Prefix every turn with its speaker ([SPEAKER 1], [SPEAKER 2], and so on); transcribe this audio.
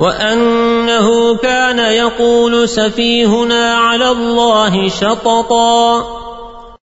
[SPEAKER 1] وأنه كان يقول سفيهنا على الله شططا.